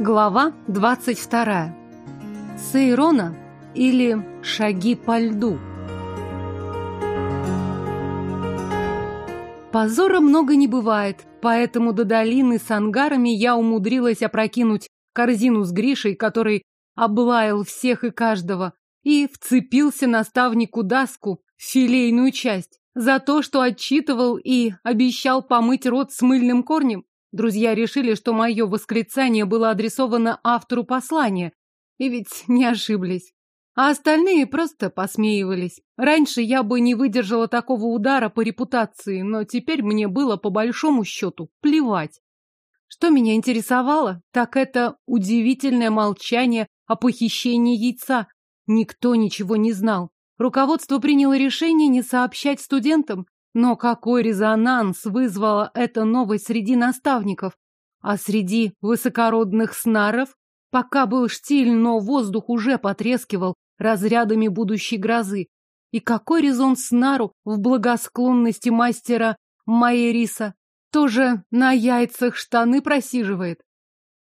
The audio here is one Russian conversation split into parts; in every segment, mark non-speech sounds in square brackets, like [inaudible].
Глава 22. Сейрона или шаги по льду. Позора много не бывает, поэтому до долины с ангарами я умудрилась опрокинуть корзину с Гришей, который облаял всех и каждого, и вцепился наставнику Даску в филейную часть за то, что отчитывал и обещал помыть рот с мыльным корнем. Друзья решили, что мое восклицание было адресовано автору послания, и ведь не ошиблись. А остальные просто посмеивались. Раньше я бы не выдержала такого удара по репутации, но теперь мне было по большому счету плевать. Что меня интересовало, так это удивительное молчание о похищении яйца. Никто ничего не знал. Руководство приняло решение не сообщать студентам, но какой резонанс вызвала эта новость среди наставников? А среди высокородных снаров? Пока был штиль, но воздух уже потрескивал разрядами будущей грозы. И какой резон снару в благосклонности мастера Майериса? Тоже на яйцах штаны просиживает?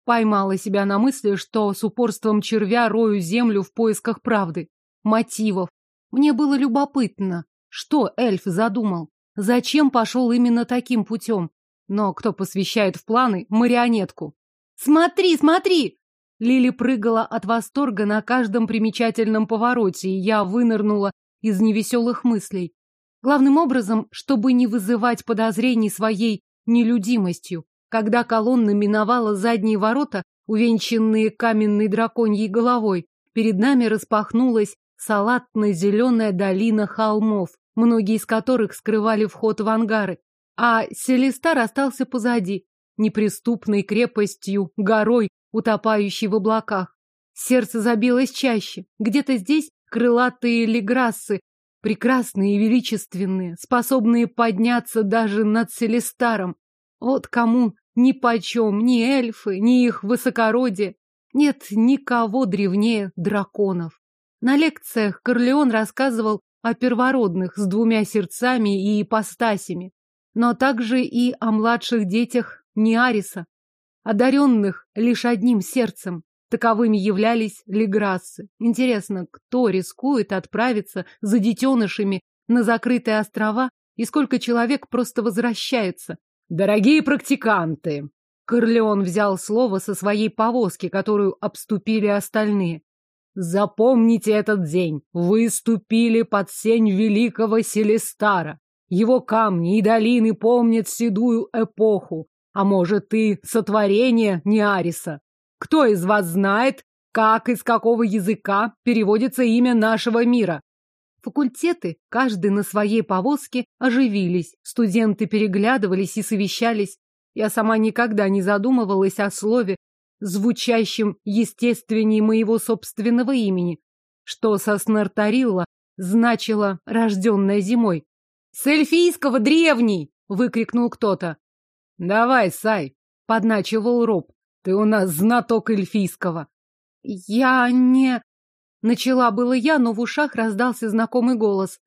Поймала себя на мысли, что с упорством червя рою землю в поисках правды, мотивов. Мне было любопытно, что эльф задумал. Зачем пошел именно таким путем? Но кто посвящает в планы марионетку? «Смотри, смотри!» Лили прыгала от восторга на каждом примечательном повороте, и я вынырнула из невеселых мыслей. Главным образом, чтобы не вызывать подозрений своей нелюдимостью. Когда колонна миновала задние ворота, увенчанные каменной драконьей головой, перед нами распахнулась салатно-зеленая долина холмов многие из которых скрывали вход в ангары, а Селестар остался позади, неприступной крепостью, горой, утопающей в облаках. Сердце забилось чаще. Где-то здесь крылатые леграссы, прекрасные и величественные, способные подняться даже над Селестаром. Вот кому ни почем ни эльфы, ни их высокородие. Нет никого древнее драконов. На лекциях Корлеон рассказывал о первородных с двумя сердцами и ипостасями, но также и о младших детях Ниариса, одаренных лишь одним сердцем. Таковыми являлись леграссы. Интересно, кто рискует отправиться за детенышами на закрытые острова и сколько человек просто возвращается? Дорогие практиканты! Корлеон взял слово со своей повозки, которую обступили остальные. Запомните этот день. Вы ступили под сень великого Селестара. Его камни и долины помнят седую эпоху, а может и сотворение Неариса. Кто из вас знает, как из какого языка переводится имя нашего мира? Факультеты, каждый на своей повозке, оживились. Студенты переглядывались и совещались. Я сама никогда не задумывалась о слове, звучащим естественнее моего собственного имени, что со Снартарилла значило «рожденная зимой». «С эльфийского древний!» — выкрикнул кто-то. «Давай, Сай!» — подначивал Роб. «Ты у нас знаток эльфийского!» «Я не...» — начала было я, но в ушах раздался знакомый голос.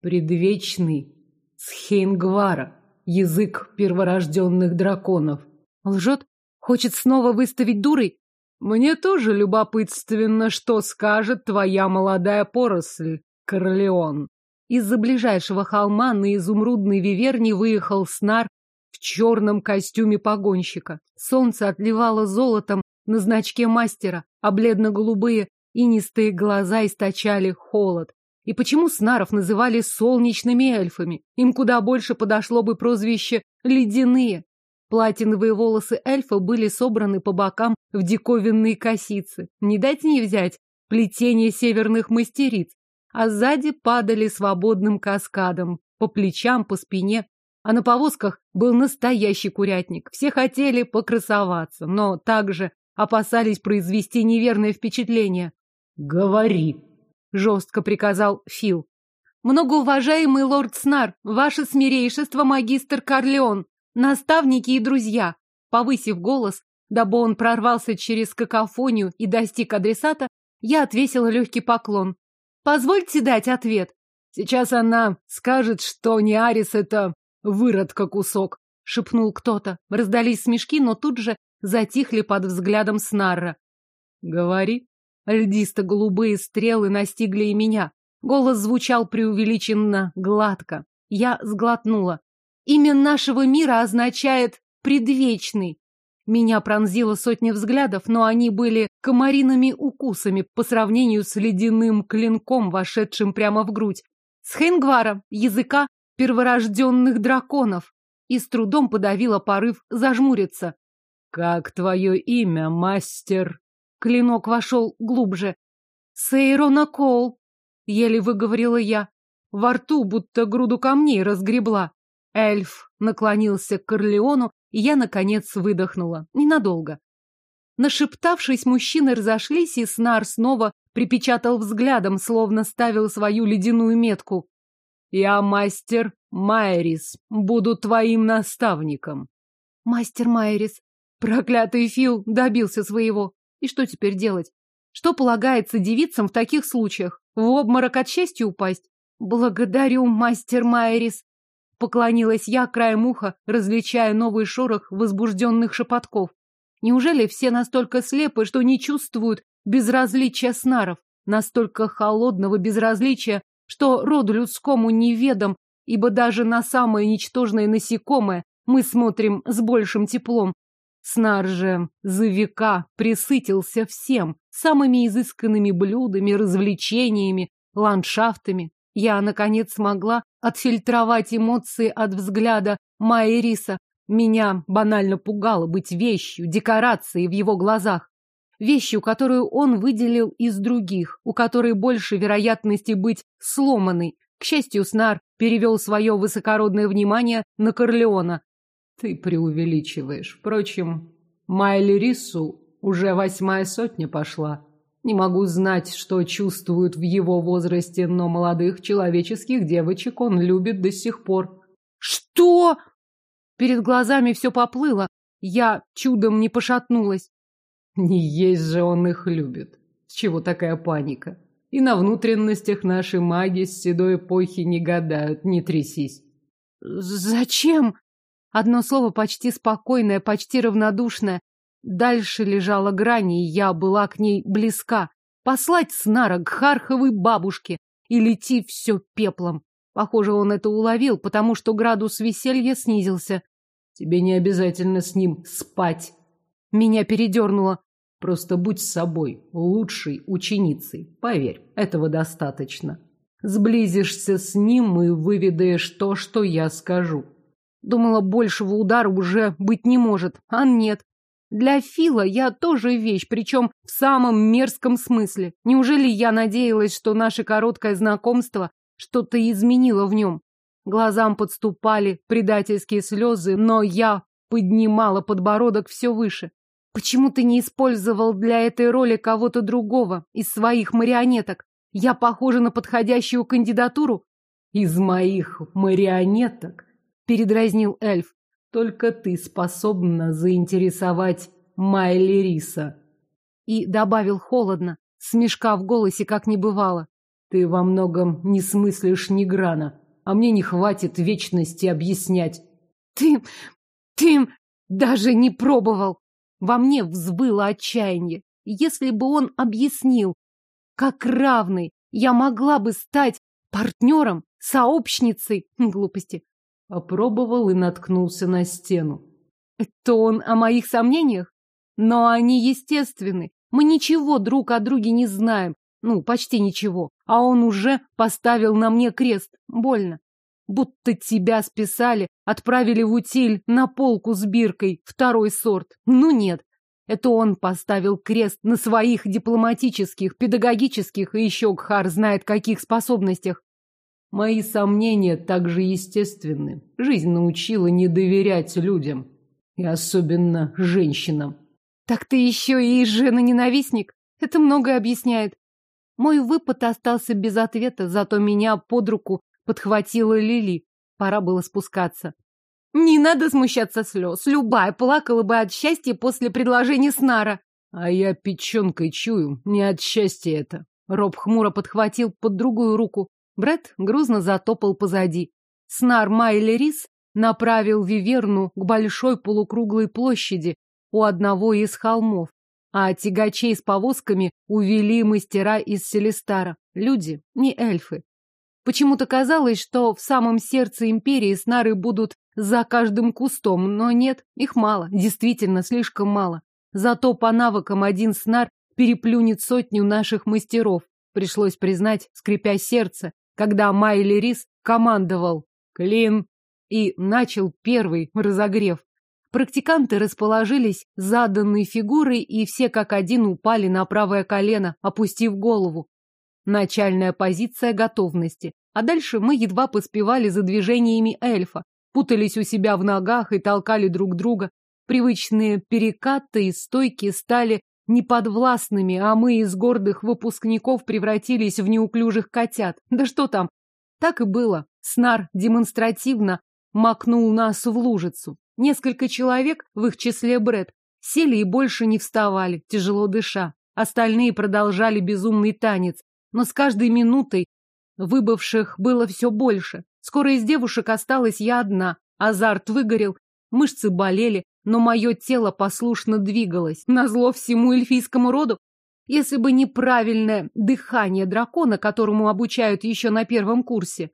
«Предвечный Схейнгвара, язык перворожденных драконов». «Лжет? Хочет снова выставить дурой? Мне тоже любопытственно, что скажет твоя молодая поросль, Корлеон. Из-за ближайшего холма на изумрудной виверне выехал снар в черном костюме погонщика. Солнце отливало золотом на значке мастера, а бледно-голубые инистые глаза источали холод. И почему снаров называли солнечными эльфами? Им куда больше подошло бы прозвище «ледяные». Платиновые волосы эльфа были собраны по бокам в диковинные косицы. Не дать не взять плетение северных мастериц. А сзади падали свободным каскадом, по плечам, по спине. А на повозках был настоящий курятник. Все хотели покрасоваться, но также опасались произвести неверное впечатление. «Говори», — жестко приказал Фил. «Многоуважаемый лорд Снар, ваше смирейшество, магистр Карлеон, Наставники и друзья. Повысив голос, дабы он прорвался через какофонию и достиг адресата, я отвесила легкий поклон. Позвольте дать ответ. Сейчас она скажет, что не Арис это выродка кусок, шепнул кто-то. Раздались смешки, но тут же затихли под взглядом Снарра. «Говори». Льдисто-голубые стрелы настигли и меня. Голос звучал преувеличенно гладко. Я сглотнула. Имя нашего мира означает «предвечный». Меня пронзило сотни взглядов, но они были комариными укусами по сравнению с ледяным клинком, вошедшим прямо в грудь. С Хейнгвара, языка перворожденных драконов. И с трудом подавила порыв зажмуриться. «Как твое имя, мастер?» Клинок вошел глубже. «Сейрона Кол», — еле выговорила я. Во рту будто груду камней разгребла. Эльф наклонился к Корлеону, и я, наконец, выдохнула. Ненадолго. Нашептавшись, мужчины разошлись, и Снар снова припечатал взглядом, словно ставил свою ледяную метку. «Я мастер Майрис, буду твоим наставником». «Мастер Майрис, проклятый Фил добился своего. И что теперь делать? Что полагается девицам в таких случаях? В обморок от счастья упасть? Благодарю, мастер Майрис. Поклонилась я краем уха, различая новый шорох возбужденных шепотков. Неужели все настолько слепы, что не чувствуют безразличия снаров? Настолько холодного безразличия, что роду людскому неведом, ибо даже на самое ничтожное насекомое мы смотрим с большим теплом, Снар же за века присытился всем, самыми изысканными блюдами, развлечениями, ландшафтами. Я, наконец, смогла отфильтровать эмоции от взгляда Майриса. Меня банально пугало быть вещью, декорацией в его глазах. Вещью, которую он выделил из других, у которой больше вероятности быть сломанной. К счастью, Снар перевел свое высокородное внимание на Корлеона, ты преувеличиваешь. Впрочем, Майли Рису уже восьмая сотня пошла. Не могу знать, что чувствуют в его возрасте, но молодых человеческих девочек он любит до сих пор. Что? Перед глазами все поплыло. Я чудом не пошатнулась. Не есть же он их любит. С чего такая паника? И на внутренностях наши маги с седой эпохи не гадают, не трясись. Зачем? Одно слово почти спокойное, почти равнодушное. Дальше лежала грань, и я была к ней близка. Послать снара к Харховой бабушке и лети все пеплом. Похоже, он это уловил, потому что градус веселья снизился. Тебе не обязательно с ним спать. Меня передернуло. Просто будь собой, лучшей ученицей. Поверь, этого достаточно. Сблизишься с ним и выведаешь то, что я скажу. Думала, большего удара уже быть не может, а нет. Для Фила я тоже вещь, причем в самом мерзком смысле. Неужели я надеялась, что наше короткое знакомство что-то изменило в нем? Глазам подступали предательские слезы, но я поднимала подбородок все выше. Почему ты не использовал для этой роли кого-то другого из своих марионеток? Я похожа на подходящую кандидатуру? Из моих марионеток? передразнил эльф. Только ты способна заинтересовать Майли Риса. И добавил холодно, смешка в голосе как не бывало. Ты во многом не смыслишь ни грана, а мне не хватит вечности объяснять. Ты... ты даже не пробовал. Во мне взвыло отчаяние. Если бы он объяснил, как равный, я могла бы стать партнером, сообщницей. Глупости. Попробовал и наткнулся на стену. Это он о моих сомнениях? Но они естественны. Мы ничего друг о друге не знаем. Ну, почти ничего. А он уже поставил на мне крест. Больно. Будто тебя списали, отправили в утиль на полку с биркой, второй сорт. Ну нет. Это он поставил крест на своих дипломатических, педагогических и еще Гхар знает каких способностях. Мои сомнения также естественны. Жизнь научила не доверять людям. И особенно женщинам. Так ты еще и жена-ненавистник? Это многое объясняет. Мой выпад остался без ответа, зато меня под руку подхватила Лили. Пора было спускаться. Не надо смущаться слез. Любая плакала бы от счастья после предложения Снара. А я печенкой чую, не от счастья это. Роб хмуро подхватил под другую руку. Бред грузно затопал позади. Снар Майли Рис направил Виверну к большой полукруглой площади, у одного из холмов, а тягачей с повозками увели мастера из Селестара. Люди, не эльфы. Почему-то казалось, что в самом сердце империи снары будут за каждым кустом, но нет, их мало, действительно слишком мало. Зато по навыкам один снар переплюнет сотню наших мастеров. Пришлось признать, скрипя сердце, когда Майли Рис командовал «Клин» и начал первый разогрев. Практиканты расположились заданной фигурой, и все как один упали на правое колено, опустив голову. Начальная позиция готовности. А дальше мы едва поспевали за движениями эльфа, путались у себя в ногах и толкали друг друга. Привычные перекаты и стойки стали неподвластными, а мы из гордых выпускников превратились в неуклюжих котят. Да что там? Так и было. Снар демонстративно макнул нас в лужицу. Несколько человек, в их числе Бред, сели и больше не вставали, тяжело дыша. Остальные продолжали безумный танец, но с каждой минутой выбывших было все больше. Скоро из девушек осталась я одна. Азарт выгорел, мышцы болели, но мое тело послушно двигалось, назло всему эльфийскому роду. Если бы неправильное дыхание дракона, которому обучают еще на первом курсе,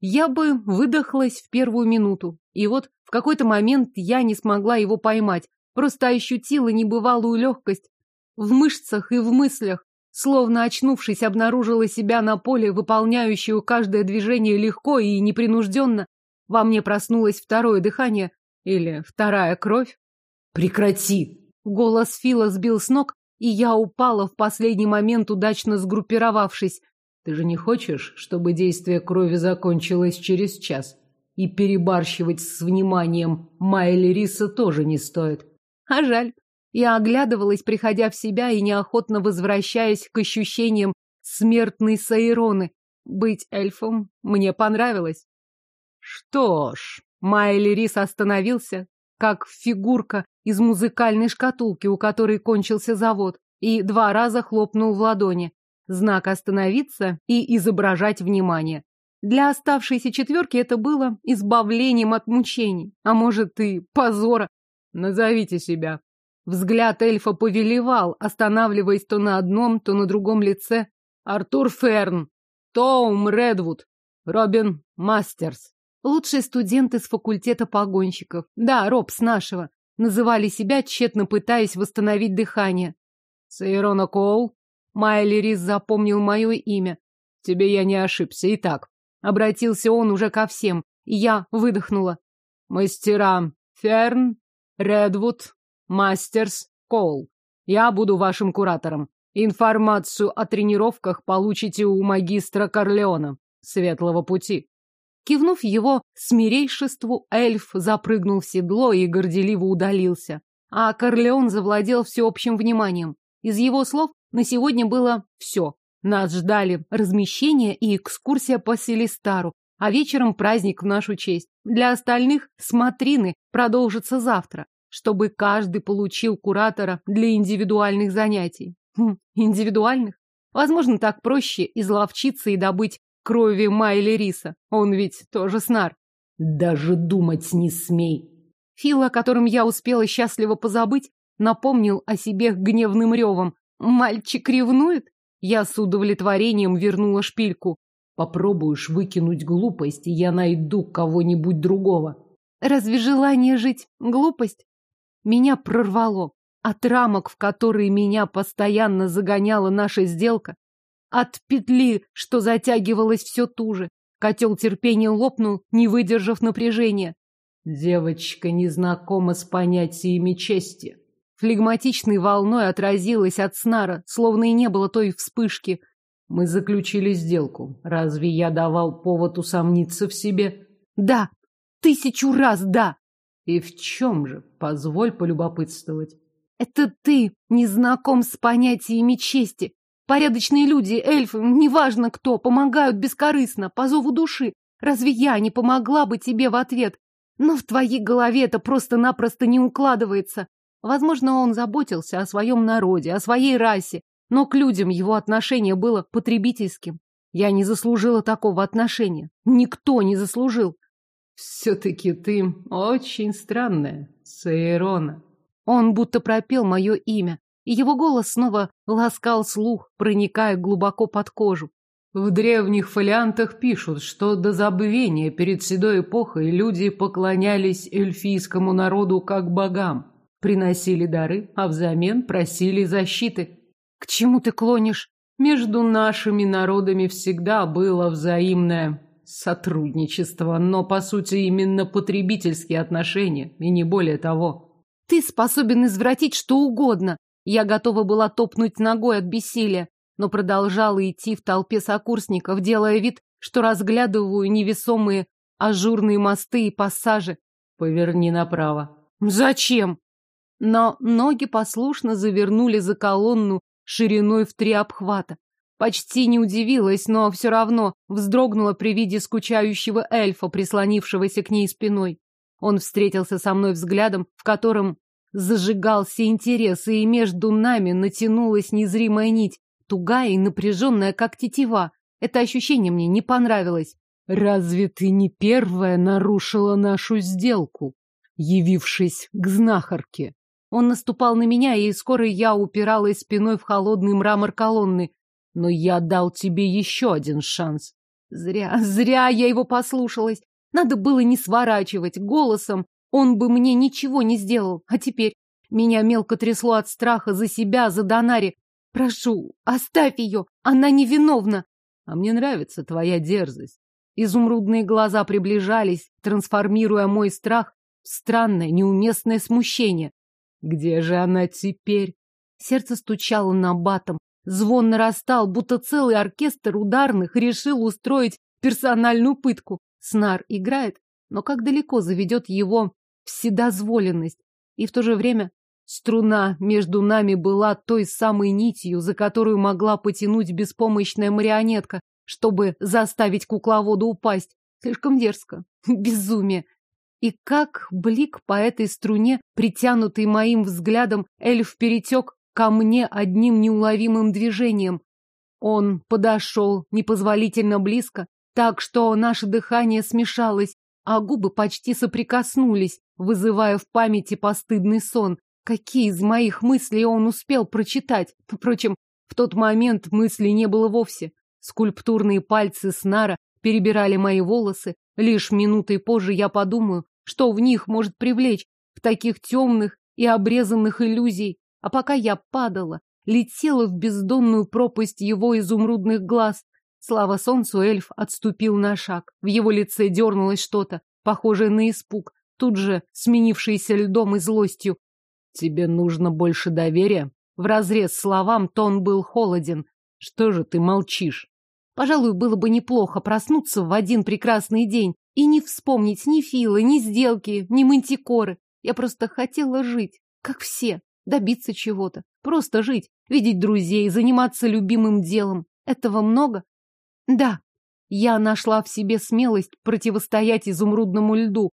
я бы выдохлась в первую минуту. И вот в какой-то момент я не смогла его поймать, просто ощутила небывалую легкость в мышцах и в мыслях, словно очнувшись, обнаружила себя на поле, выполняющую каждое движение легко и непринужденно. Во мне проснулось второе дыхание, или вторая кровь? Прекрати! Голос Фила сбил с ног, и я упала в последний момент, удачно сгруппировавшись. Ты же не хочешь, чтобы действие крови закончилось через час? И перебарщивать с вниманием Майли Риса тоже не стоит. А жаль. Я оглядывалась, приходя в себя и неохотно возвращаясь к ощущениям смертной Саироны. Быть эльфом мне понравилось. Что ж, Майли Рис остановился, как фигурка из музыкальной шкатулки, у которой кончился завод, и два раза хлопнул в ладони. Знак «Остановиться» и изображать внимание. Для оставшейся четверки это было избавлением от мучений, а может и позора. Назовите себя. Взгляд эльфа повелевал, останавливаясь то на одном, то на другом лице. Артур Ферн, Том Редвуд, Робин Мастерс. Лучшие студенты с факультета погонщиков. Да, Роб с нашего. Называли себя, тщетно пытаясь восстановить дыхание. Сейрона Коул. Майли Рис запомнил мое имя. Тебе я не ошибся. Итак, обратился он уже ко всем, и я выдохнула. Мастера Ферн, Редвуд, Мастерс, Коул. Я буду вашим куратором. Информацию о тренировках получите у магистра Корлеона. Светлого пути. Кивнув его смирейшеству, эльф запрыгнул в седло и горделиво удалился. А Корлеон завладел всеобщим вниманием. Из его слов на сегодня было все. Нас ждали размещение и экскурсия по Селистару, а вечером праздник в нашу честь. Для остальных смотрины продолжится завтра, чтобы каждый получил куратора для индивидуальных занятий. Хм, индивидуальных? Возможно, так проще изловчиться и добыть крови Майли Риса. Он ведь тоже снар. Даже думать не смей. Фил, о котором я успела счастливо позабыть, напомнил о себе гневным ревом. Мальчик ревнует? Я с удовлетворением вернула шпильку. Попробуешь выкинуть глупость, и я найду кого-нибудь другого. Разве желание жить — глупость? Меня прорвало. От рамок, в которые меня постоянно загоняла наша сделка, от петли, что затягивалась все туже. Котел терпения лопнул, не выдержав напряжения. Девочка не знакома с понятиями чести. Флегматичной волной отразилась от снара, словно и не было той вспышки. Мы заключили сделку. Разве я давал повод усомниться в себе? Да, тысячу раз да. И в чем же? Позволь полюбопытствовать. Это ты не знаком с понятиями чести. Порядочные люди, эльфы, неважно кто, помогают бескорыстно, по зову души. Разве я не помогла бы тебе в ответ? Но в твоей голове это просто-напросто не укладывается. Возможно, он заботился о своем народе, о своей расе, но к людям его отношение было потребительским. Я не заслужила такого отношения. Никто не заслужил. Все-таки ты очень странная, Сейрона. Он будто пропел мое имя, и его голос снова ласкал слух, проникая глубоко под кожу. В древних фолиантах пишут, что до забвения перед седой эпохой люди поклонялись эльфийскому народу как богам, приносили дары, а взамен просили защиты. К чему ты клонишь? Между нашими народами всегда было взаимное сотрудничество, но по сути именно потребительские отношения, и не более того. Ты способен извратить что угодно. Я готова была топнуть ногой от бессилия, но продолжала идти в толпе сокурсников, делая вид, что разглядываю невесомые ажурные мосты и пассажи. Поверни направо. Зачем? Но ноги послушно завернули за колонну шириной в три обхвата. Почти не удивилась, но все равно вздрогнула при виде скучающего эльфа, прислонившегося к ней спиной. Он встретился со мной взглядом, в котором зажигался интерес, и между нами натянулась незримая нить, тугая и напряженная, как тетива. Это ощущение мне не понравилось. «Разве ты не первая нарушила нашу сделку, явившись к знахарке?» Он наступал на меня, и скоро я упиралась спиной в холодный мрамор колонны. Но я дал тебе еще один шанс. Зря, зря я его послушалась. Надо было не сворачивать голосом. Он бы мне ничего не сделал. А теперь меня мелко трясло от страха за себя, за Донари. Прошу, оставь ее, она невиновна. А мне нравится твоя дерзость. Изумрудные глаза приближались, трансформируя мой страх в странное, неуместное смущение. Где же она теперь? Сердце стучало на батом. Звон нарастал, будто целый оркестр ударных решил устроить персональную пытку. Снар играет, но как далеко заведет его вседозволенность. И в то же время Струна между нами была той самой нитью, за которую могла потянуть беспомощная марионетка, чтобы заставить кукловоду упасть. Слишком дерзко. [laughs] Безумие. И как блик по этой струне, притянутый моим взглядом, эльф перетек ко мне одним неуловимым движением. Он подошел непозволительно близко, так что наше дыхание смешалось, а губы почти соприкоснулись, вызывая в памяти постыдный сон. Какие из моих мыслей он успел прочитать? Впрочем, в тот момент мыслей не было вовсе. Скульптурные пальцы Снара перебирали мои волосы. Лишь минутой позже я подумаю, что в них может привлечь в таких темных и обрезанных иллюзий. А пока я падала, летела в бездонную пропасть его изумрудных глаз. Слава солнцу, эльф отступил на шаг. В его лице дернулось что-то, похожее на испуг, тут же сменившееся льдом и злостью. Тебе нужно больше доверия? Вразрез словам тон был холоден. Что же ты молчишь? Пожалуй, было бы неплохо проснуться в один прекрасный день и не вспомнить ни Фила, ни сделки, ни мантикоры. Я просто хотела жить, как все, добиться чего-то. Просто жить, видеть друзей, заниматься любимым делом. Этого много? Да, я нашла в себе смелость противостоять изумрудному льду.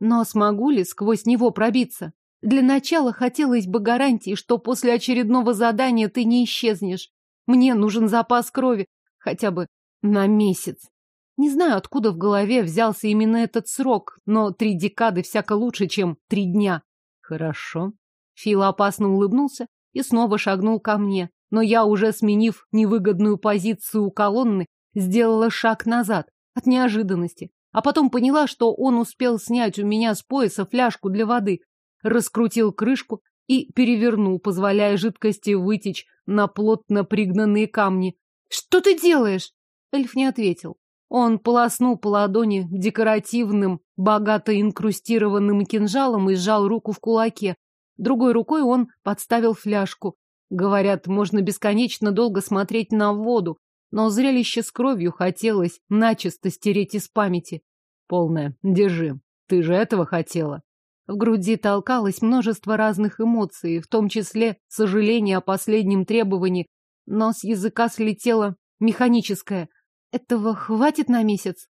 Но смогу ли сквозь него пробиться? Для начала хотелось бы гарантии, что после очередного задания ты не исчезнешь. Мне нужен запас крови, хотя бы на месяц. Не знаю, откуда в голове взялся именно этот срок, но три декады всяко лучше, чем три дня. Хорошо. Фил опасно улыбнулся и снова шагнул ко мне, но я, уже сменив невыгодную позицию у колонны, сделала шаг назад от неожиданности, а потом поняла, что он успел снять у меня с пояса фляжку для воды, раскрутил крышку и перевернул, позволяя жидкости вытечь на плотно пригнанные камни. «Что ты делаешь?» Эльф не ответил. Он полоснул по ладони декоративным, богато инкрустированным кинжалом и сжал руку в кулаке. Другой рукой он подставил фляжку. Говорят, можно бесконечно долго смотреть на воду, но зрелище с кровью хотелось начисто стереть из памяти. Полное, держи. Ты же этого хотела. В груди толкалось множество разных эмоций, в том числе сожаление о последнем требовании, но с языка слетело механическое. Этого хватит на месяц?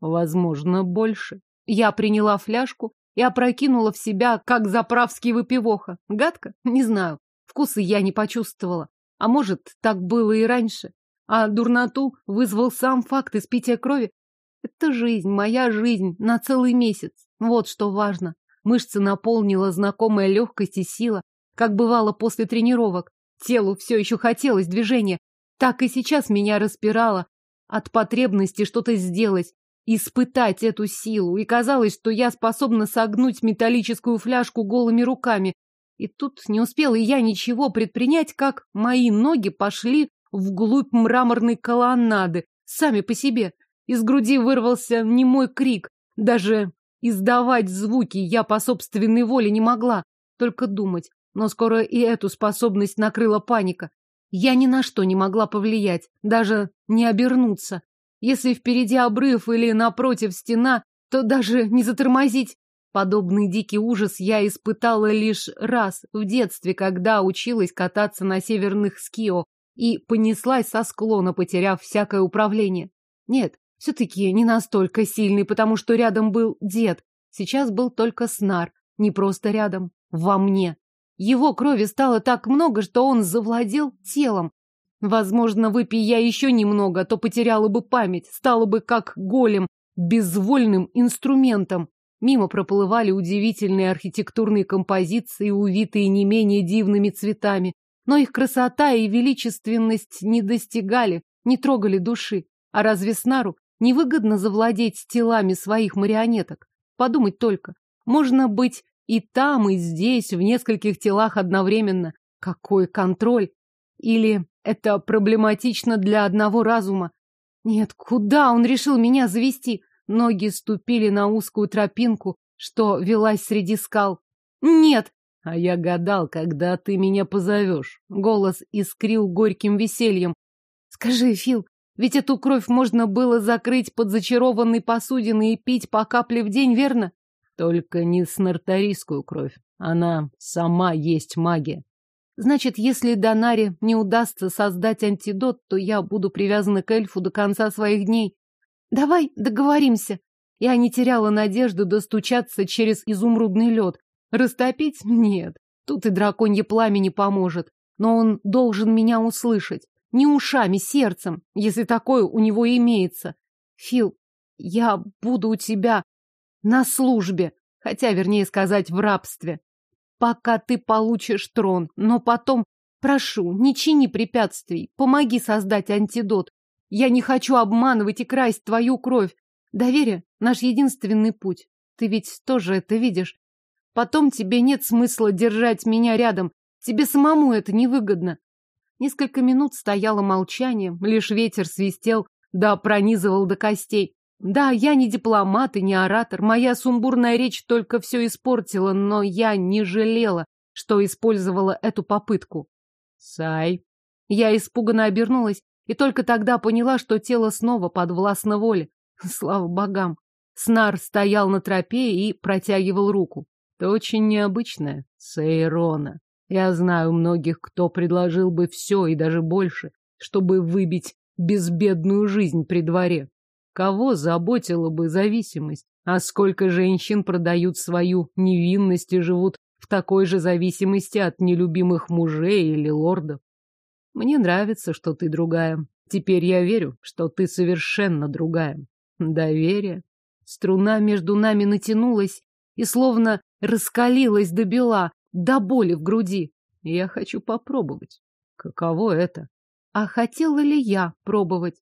Возможно, больше. Я приняла фляжку и опрокинула в себя, как заправский выпивоха. Гадко? Не знаю. Вкусы я не почувствовала. А может, так было и раньше. А дурноту вызвал сам факт испития крови. Это жизнь, моя жизнь, на целый месяц. Вот что важно. Мышцы наполнила знакомая легкость и сила, как бывало после тренировок. Телу все еще хотелось движения. Так и сейчас меня распирало от потребности что-то сделать, испытать эту силу. И казалось, что я способна согнуть металлическую фляжку голыми руками. И тут не успела я ничего предпринять, как мои ноги пошли вглубь мраморной колоннады, сами по себе. Из груди вырвался немой крик. Даже издавать звуки я по собственной воле не могла, только думать. Но скоро и эту способность накрыла паника. Я ни на что не могла повлиять, даже не обернуться. Если впереди обрыв или напротив стена, то даже не затормозить. Подобный дикий ужас я испытала лишь раз в детстве, когда училась кататься на северных скио и понеслась со склона, потеряв всякое управление. Нет, все-таки не настолько сильный, потому что рядом был дед. Сейчас был только снар, не просто рядом, во мне. Его крови стало так много, что он завладел телом. Возможно, выпей я еще немного, то потеряла бы память, стала бы как голем, безвольным инструментом. Мимо проплывали удивительные архитектурные композиции, увитые не менее дивными цветами. Но их красота и величественность не достигали, не трогали души. А разве Снару невыгодно завладеть телами своих марионеток? Подумать только. Можно быть и там, и здесь, в нескольких телах одновременно. Какой контроль? Или это проблематично для одного разума? Нет, куда он решил меня завести? Ноги ступили на узкую тропинку, что велась среди скал. Нет! А я гадал, когда ты меня позовешь. Голос искрил горьким весельем. Скажи, Фил, ведь эту кровь можно было закрыть под зачарованной посудиной и пить по капле в день, верно? Только не снартарийскую кровь. Она сама есть магия. Значит, если Донаре не удастся создать антидот, то я буду привязана к эльфу до конца своих дней. Давай договоримся. Я не теряла надежды достучаться через изумрудный лед. Растопить? Нет. Тут и драконье пламя не поможет. Но он должен меня услышать. Не ушами, сердцем, если такое у него имеется. Фил, я буду у тебя на службе, хотя, вернее сказать, в рабстве. Пока ты получишь трон, но потом, прошу, не чини препятствий, помоги создать антидот. Я не хочу обманывать и красть твою кровь. Доверие — наш единственный путь. Ты ведь тоже это видишь. Потом тебе нет смысла держать меня рядом. Тебе самому это невыгодно. Несколько минут стояло молчание, лишь ветер свистел, да пронизывал до костей. Да, я не дипломат и не оратор, моя сумбурная речь только все испортила, но я не жалела, что использовала эту попытку. Сай. Я испуганно обернулась и только тогда поняла, что тело снова подвластно воле. Слава богам. Снар стоял на тропе и протягивал руку. Ты очень необычная, Сейрона. Я знаю многих, кто предложил бы все и даже больше, чтобы выбить безбедную жизнь при дворе. Кого заботила бы зависимость? А сколько женщин продают свою невинность и живут в такой же зависимости от нелюбимых мужей или лордов? Мне нравится, что ты другая. Теперь я верю, что ты совершенно другая. Доверие. Струна между нами натянулась и словно раскалилась до бела, до боли в груди. Я хочу попробовать. Каково это? А хотела ли я пробовать?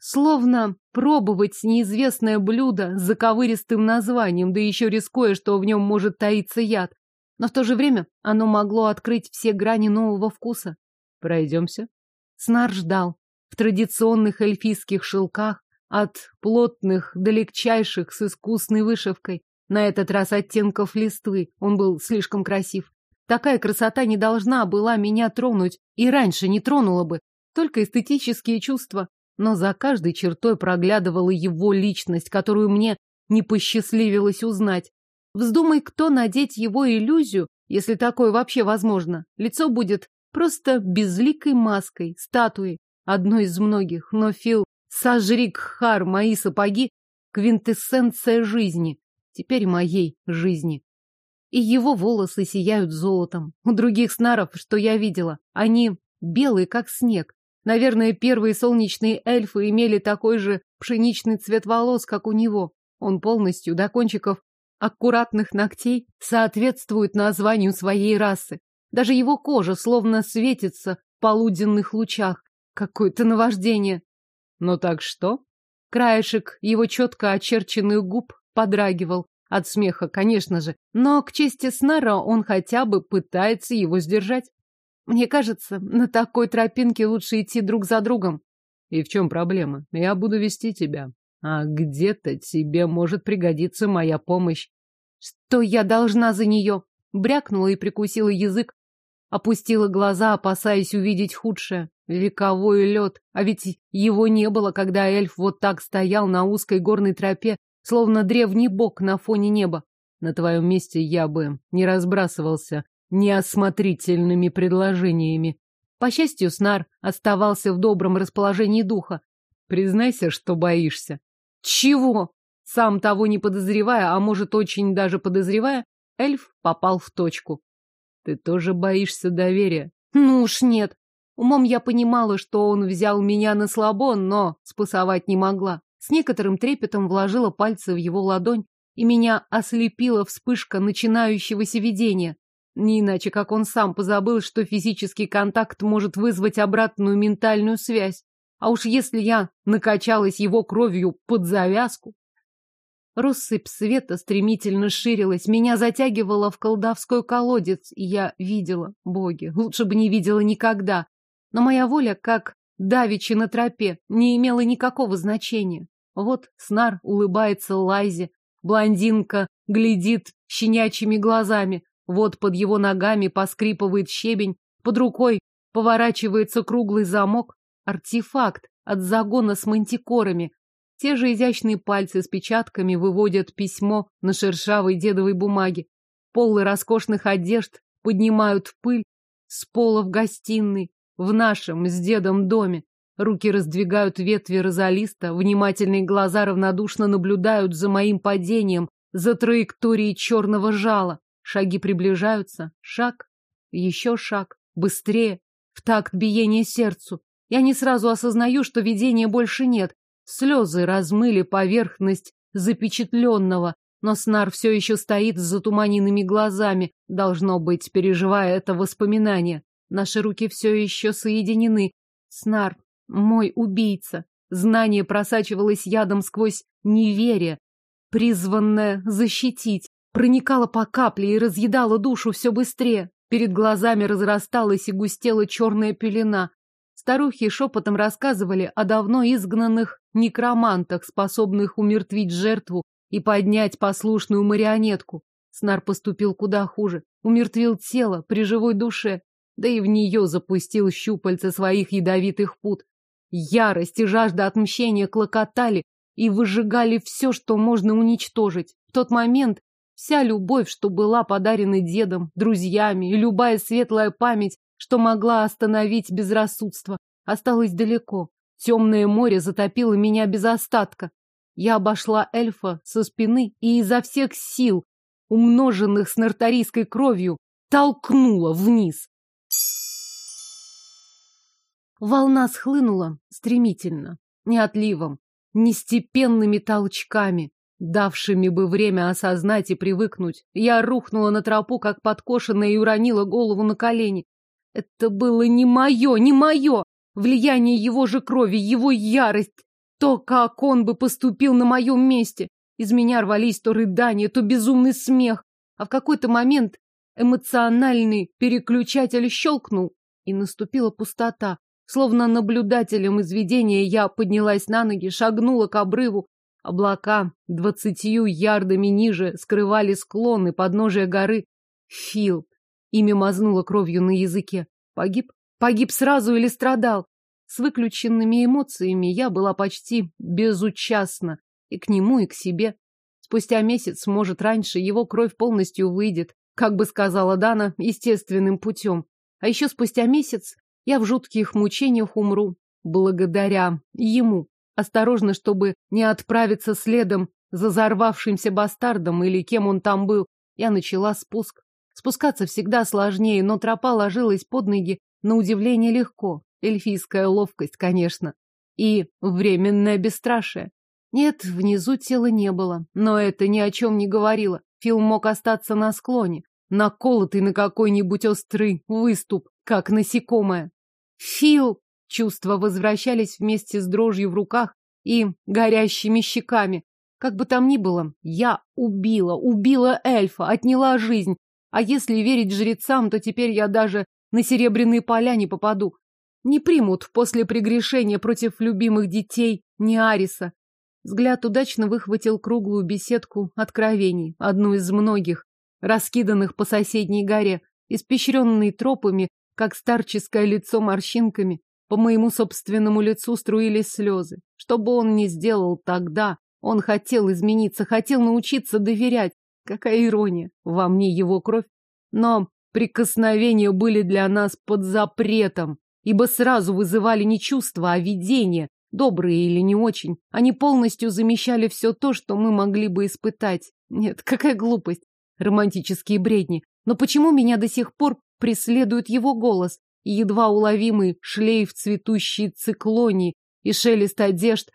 Словно пробовать неизвестное блюдо с заковыристым названием, да еще рискуя, что в нем может таиться яд. Но в то же время оно могло открыть все грани нового вкуса. Пройдемся. Снар ждал. В традиционных эльфийских шелках, от плотных до легчайших с искусной вышивкой. На этот раз оттенков листвы. Он был слишком красив. Такая красота не должна была меня тронуть, и раньше не тронула бы. Только эстетические чувства но за каждой чертой проглядывала его личность, которую мне не посчастливилось узнать. Вздумай кто надеть его иллюзию, если такое вообще возможно. Лицо будет просто безликой маской, статуей, одной из многих. Но Фил, сожри Кхар мои сапоги, квинтэссенция жизни, теперь моей жизни. И его волосы сияют золотом. У других снаров, что я видела, они белые, как снег. Наверное, первые солнечные эльфы имели такой же пшеничный цвет волос, как у него. Он полностью до кончиков аккуратных ногтей соответствует названию своей расы. Даже его кожа словно светится в полуденных лучах. Какое-то наваждение. Ну так что? Краешек его четко очерченных губ подрагивал. От смеха, конечно же. Но, к чести Снара, он хотя бы пытается его сдержать. Мне кажется, на такой тропинке лучше идти друг за другом. И в чем проблема? Я буду вести тебя. А где-то тебе может пригодиться моя помощь. Что я должна за нее? Брякнула и прикусила язык. Опустила глаза, опасаясь увидеть худшее. Вековой лед. А ведь его не было, когда эльф вот так стоял на узкой горной тропе, словно древний бог на фоне неба. На твоем месте я бы не разбрасывался неосмотрительными предложениями. По счастью, Снар оставался в добром расположении духа. Признайся, что боишься. Чего? Сам того не подозревая, а может, очень даже подозревая, эльф попал в точку. Ты тоже боишься доверия? Ну уж нет. Умом я понимала, что он взял меня на слабо, но спасовать не могла. С некоторым трепетом вложила пальцы в его ладонь, и меня ослепила вспышка начинающегося видения. Не иначе, как он сам позабыл, что физический контакт может вызвать обратную ментальную связь. А уж если я накачалась его кровью под завязку... Россыпь света стремительно ширилась, меня затягивало в колдовской колодец, и я видела, боги, лучше бы не видела никогда. Но моя воля, как давичи на тропе, не имела никакого значения. Вот Снар улыбается Лайзе, блондинка глядит щенячьими глазами, вот под его ногами поскрипывает щебень, под рукой поворачивается круглый замок. Артефакт от загона с мантикорами. Те же изящные пальцы с печатками выводят письмо на шершавой дедовой бумаге. Полы роскошных одежд поднимают пыль с пола в гостиной, в нашем с дедом доме. Руки раздвигают ветви розалиста, внимательные глаза равнодушно наблюдают за моим падением, за траекторией черного жала. Шаги приближаются. Шаг. Еще шаг. Быстрее. В такт биения сердцу. Я не сразу осознаю, что видения больше нет. Слезы размыли поверхность запечатленного, но Снар все еще стоит с затуманенными глазами, должно быть, переживая это воспоминание. Наши руки все еще соединены. Снар, мой убийца. Знание просачивалось ядом сквозь неверие, призванное защитить проникала по капле и разъедала душу все быстрее. Перед глазами разрасталась и густела черная пелена. Старухи шепотом рассказывали о давно изгнанных некромантах, способных умертвить жертву и поднять послушную марионетку. Снар поступил куда хуже. Умертвил тело при живой душе, да и в нее запустил щупальца своих ядовитых пут. Ярость и жажда отмщения клокотали и выжигали все, что можно уничтожить. В тот момент Вся любовь, что была подарена дедом, друзьями, и любая светлая память, что могла остановить безрассудство, осталась далеко. Темное море затопило меня без остатка. Я обошла эльфа со спины и изо всех сил, умноженных с нартарийской кровью, толкнула вниз. Волна схлынула стремительно, не отливом, не степенными толчками, давшими бы время осознать и привыкнуть. Я рухнула на тропу, как подкошенная, и уронила голову на колени. Это было не мое, не мое! Влияние его же крови, его ярость, то, как он бы поступил на моем месте. Из меня рвались то рыдания, то безумный смех. А в какой-то момент эмоциональный переключатель щелкнул, и наступила пустота. Словно наблюдателем из видения я поднялась на ноги, шагнула к обрыву, Облака двадцатью ярдами ниже скрывали склоны подножия горы. Фил. Имя мазнуло кровью на языке. Погиб? Погиб сразу или страдал? С выключенными эмоциями я была почти безучастна. И к нему, и к себе. Спустя месяц, может, раньше, его кровь полностью выйдет, как бы сказала Дана, естественным путем. А еще спустя месяц я в жутких мучениях умру. Благодаря ему. Осторожно, чтобы не отправиться следом за взорвавшимся бастардом или кем он там был, я начала спуск. Спускаться всегда сложнее, но тропа ложилась под ноги на удивление легко. Эльфийская ловкость, конечно. И временное бесстрашие. Нет, внизу тела не было, но это ни о чем не говорило. Фил мог остаться на склоне, наколотый на какой-нибудь острый выступ, как насекомое. Фил! Чувства возвращались вместе с дрожью в руках и горящими щеками. Как бы там ни было, я убила, убила эльфа, отняла жизнь. А если верить жрецам, то теперь я даже на серебряные поля не попаду. Не примут после прегрешения против любимых детей ни Ариса. Взгляд удачно выхватил круглую беседку откровений, одну из многих, раскиданных по соседней горе, испещренной тропами, как старческое лицо морщинками. По моему собственному лицу струились слезы. Что бы он ни сделал тогда, он хотел измениться, хотел научиться доверять. Какая ирония, во мне его кровь. Но прикосновения были для нас под запретом, ибо сразу вызывали не чувства, а видения, добрые или не очень. Они полностью замещали все то, что мы могли бы испытать. Нет, какая глупость. Романтические бредни. Но почему меня до сих пор преследует его голос и едва уловимый шлейф цветущей циклонии и шелест одежд?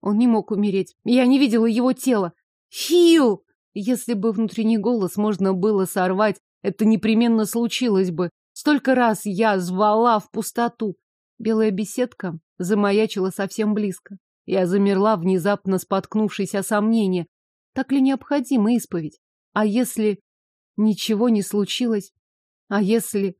Он не мог умереть. Я не видела его тела. Фил! Если бы внутренний голос можно было сорвать, это непременно случилось бы. Столько раз я звала в пустоту. Белая беседка замаячила совсем близко. Я замерла, внезапно споткнувшись о сомнении. Так ли необходима исповедь? А если ничего не случилось? А если...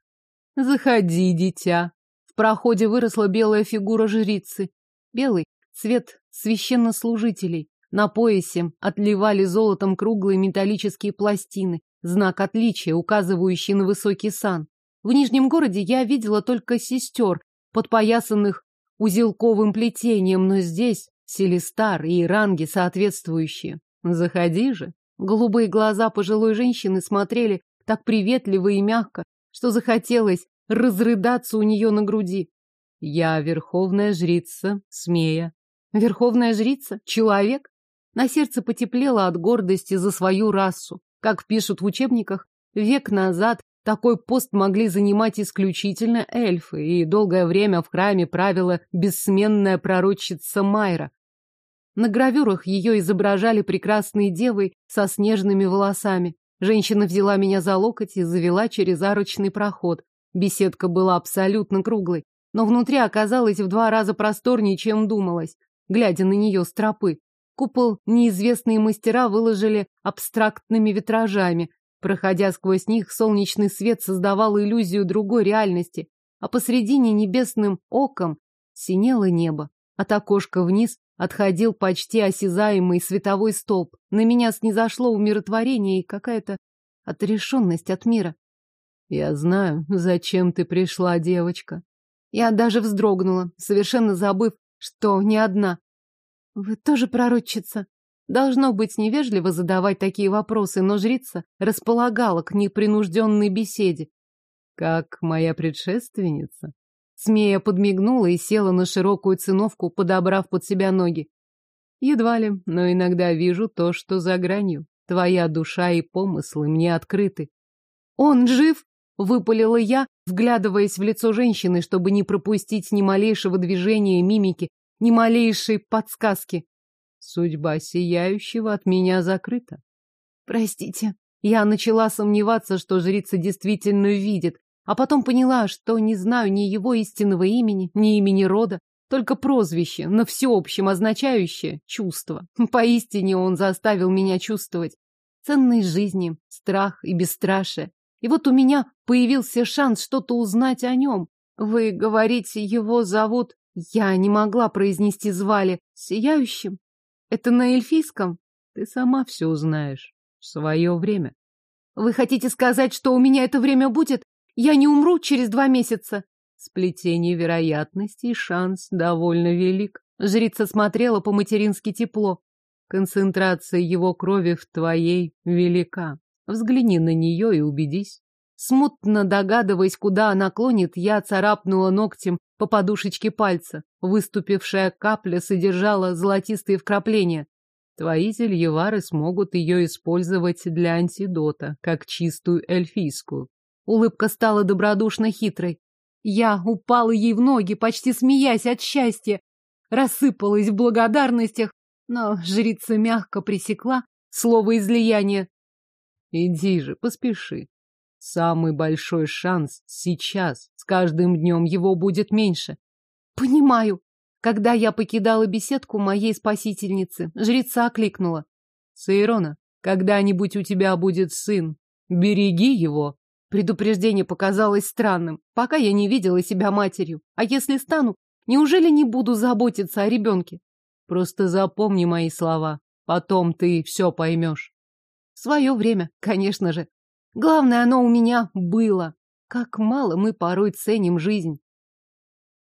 Заходи, дитя. В проходе выросла белая фигура жрицы. Белый цвет священнослужителей. На поясе отливали золотом круглые металлические пластины, знак отличия, указывающий на высокий сан. В Нижнем городе я видела только сестер, подпоясанных узелковым плетением, но здесь селестар и ранги соответствующие. Заходи же. Голубые глаза пожилой женщины смотрели так приветливо и мягко, что захотелось разрыдаться у нее на груди. Я верховная жрица, смея. Верховная жрица? Человек? На сердце потеплело от гордости за свою расу. Как пишут в учебниках, век назад такой пост могли занимать исключительно эльфы, и долгое время в храме правила бессменная пророчица Майра. На гравюрах ее изображали прекрасной девой со снежными волосами. Женщина взяла меня за локоть и завела через арочный проход. Беседка была абсолютно круглой, но внутри оказалась в два раза просторнее, чем думалось, глядя на нее с тропы. Купол неизвестные мастера выложили абстрактными витражами. Проходя сквозь них, солнечный свет создавал иллюзию другой реальности, а посредине небесным оком синело небо. От окошка вниз отходил почти осязаемый световой столб. На меня снизошло умиротворение и какая-то отрешенность от мира. Я знаю, зачем ты пришла, девочка. Я даже вздрогнула, совершенно забыв, что не одна. Вы тоже пророчица? Должно быть невежливо задавать такие вопросы, но жрица располагала к непринужденной беседе. Как моя предшественница? Смея подмигнула и села на широкую циновку, подобрав под себя ноги. Едва ли, но иногда вижу то, что за гранью. Твоя душа и помыслы мне открыты. Он жив? Выпалила я, вглядываясь в лицо женщины, чтобы не пропустить ни малейшего движения мимики, ни малейшей подсказки. Судьба сияющего от меня закрыта. Простите, я начала сомневаться, что жрица действительно видит, а потом поняла, что не знаю ни его истинного имени, ни имени рода, только прозвище, на всеобщем означающее чувство. Поистине он заставил меня чувствовать ценность жизни, страх и бесстрашие. И вот у меня появился шанс что-то узнать о нем. Вы говорите, его зовут... Я не могла произнести звали. Сияющим? Это на эльфийском? Ты сама все узнаешь. В свое время. Вы хотите сказать, что у меня это время будет? Я не умру через два месяца. Сплетение вероятностей, шанс довольно велик. Жрица смотрела по-матерински тепло. Концентрация его крови в твоей велика. Взгляни на нее и убедись. Смутно догадываясь, куда она клонит, я царапнула ногтем по подушечке пальца. Выступившая капля содержала золотистые вкрапления. Твои зельевары смогут ее использовать для антидота, как чистую эльфийскую. Улыбка стала добродушно хитрой. Я упала ей в ноги, почти смеясь от счастья. Рассыпалась в благодарностях, но жрица мягко пресекла слово излияния. Иди же, поспеши. Самый большой шанс сейчас. С каждым днем его будет меньше. Понимаю. Когда я покидала беседку моей спасительницы, жреца окликнула. Сейрона, когда-нибудь у тебя будет сын. Береги его. Предупреждение показалось странным, пока я не видела себя матерью. А если стану, неужели не буду заботиться о ребенке? Просто запомни мои слова. Потом ты все поймешь. В свое время, конечно же. Главное, оно у меня было. Как мало мы порой ценим жизнь.